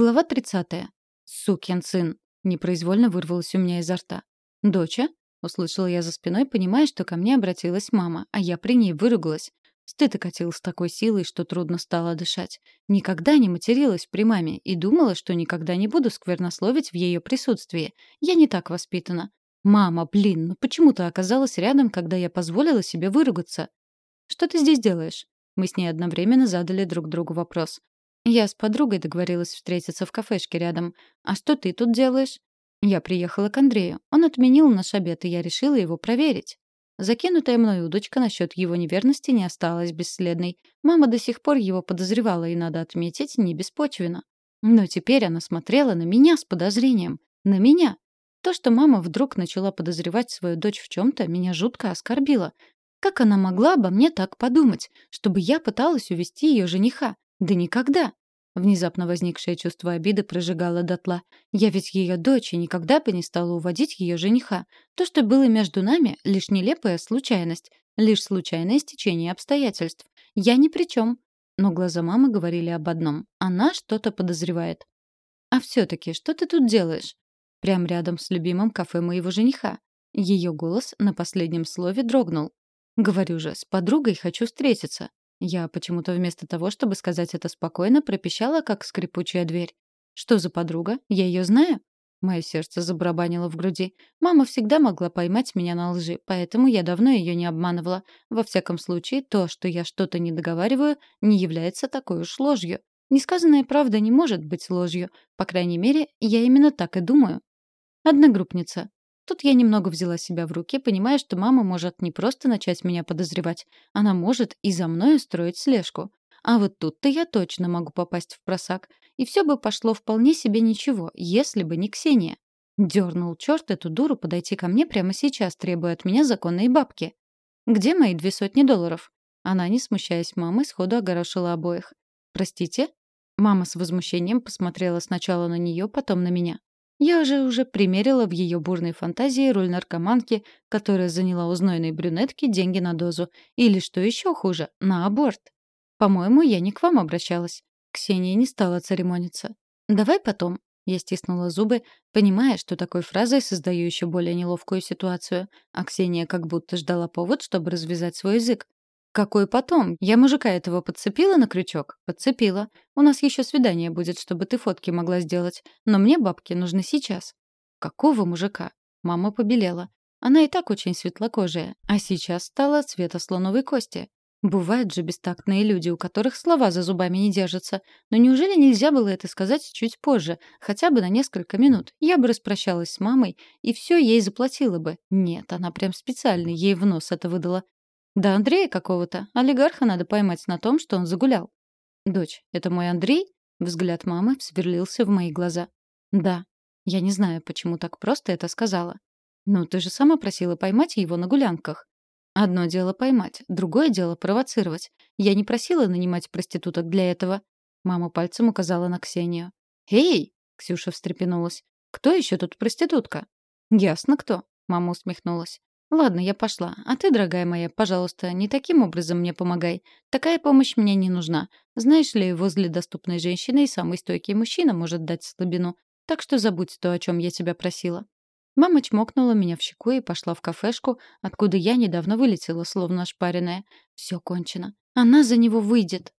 Глава 30. «Сукин сын!» — непроизвольно вырвалось у меня изо рта. «Доча?» — услышала я за спиной, понимая, что ко мне обратилась мама, а я при ней выругалась. Стыд окатил такой силой, что трудно стало дышать. Никогда не материлась при маме и думала, что никогда не буду сквернословить в ее присутствии. Я не так воспитана. «Мама, блин, ну почему ты оказалась рядом, когда я позволила себе выругаться?» «Что ты здесь делаешь?» Мы с ней одновременно задали друг другу вопрос. Я с подругой договорилась встретиться в кафешке рядом. А что ты тут делаешь? Я приехала к Андрею. Он отменил наш обед, и я решила его проверить. Закинутая мной удочка насчет его неверности не осталась бесследной. Мама до сих пор его подозревала, и, надо отметить, не беспочвенно. Но теперь она смотрела на меня с подозрением. На меня. То, что мама вдруг начала подозревать свою дочь в чем-то, меня жутко оскорбило. Как она могла обо мне так подумать, чтобы я пыталась увести ее жениха? Да никогда. Внезапно возникшее чувство обиды прожигало дотла. Я ведь ее дочь и никогда бы не стала уводить ее жениха. То, что было между нами, лишь нелепая случайность. Лишь случайное стечение обстоятельств. Я ни при чем. Но глаза мамы говорили об одном. Она что-то подозревает. «А все-таки, что ты тут делаешь?» Прямо рядом с любимым кафе моего жениха. Ее голос на последнем слове дрогнул. «Говорю же, с подругой хочу встретиться. Я почему-то вместо того, чтобы сказать это спокойно, пропищала, как скрипучая дверь. «Что за подруга? Я ее знаю?» Мое сердце забарабанило в груди. Мама всегда могла поймать меня на лжи, поэтому я давно ее не обманывала. Во всяком случае, то, что я что-то не договариваю, не является такой уж ложью. Несказанная правда не может быть ложью. По крайней мере, я именно так и думаю. Одногруппница. Тут я немного взяла себя в руки, понимая, что мама может не просто начать меня подозревать, она может и за мной устроить слежку. А вот тут-то я точно могу попасть в просак. И все бы пошло вполне себе ничего, если бы не Ксения. Дернул черт эту дуру подойти ко мне прямо сейчас, требуя от меня законные бабки. «Где мои две сотни долларов?» Она, не смущаясь мамы, сходу огорошила обоих. «Простите?» Мама с возмущением посмотрела сначала на нее, потом на меня. Я же уже примерила в ее бурной фантазии роль наркоманки, которая заняла у знойной брюнетки деньги на дозу. Или, что еще хуже, на аборт. По-моему, я не к вам обращалась. Ксения не стала церемониться. «Давай потом». Я стиснула зубы, понимая, что такой фразой создаю еще более неловкую ситуацию. А Ксения как будто ждала повод, чтобы развязать свой язык. «Какой потом? Я мужика этого подцепила на крючок?» «Подцепила. У нас еще свидание будет, чтобы ты фотки могла сделать. Но мне бабки нужны сейчас». «Какого мужика?» Мама побелела. Она и так очень светлокожая, а сейчас стала цвета слоновой кости. Бывают же бестактные люди, у которых слова за зубами не держатся. Но неужели нельзя было это сказать чуть позже, хотя бы на несколько минут? Я бы распрощалась с мамой и все ей заплатила бы. Нет, она прям специально ей в нос это выдала. Да Андрея какого-то. Олигарха надо поймать на том, что он загулял. Дочь, это мой Андрей? Взгляд мамы сверлился в мои глаза. Да. Я не знаю, почему так просто это сказала. Ну, ты же сама просила поймать его на гулянках. Одно дело поймать, другое дело провоцировать. Я не просила нанимать проституток для этого. Мама пальцем указала на Ксению. «Эй!» — Ксюша встрепенулась. «Кто еще тут проститутка?» «Ясно кто», — мама усмехнулась. «Ладно, я пошла. А ты, дорогая моя, пожалуйста, не таким образом мне помогай. Такая помощь мне не нужна. Знаешь ли, возле доступной женщины и самый стойкий мужчина может дать слабину. Так что забудь то, о чем я тебя просила». Мама чмокнула меня в щеку и пошла в кафешку, откуда я недавно вылетела, словно ошпаренная. Все кончено. Она за него выйдет.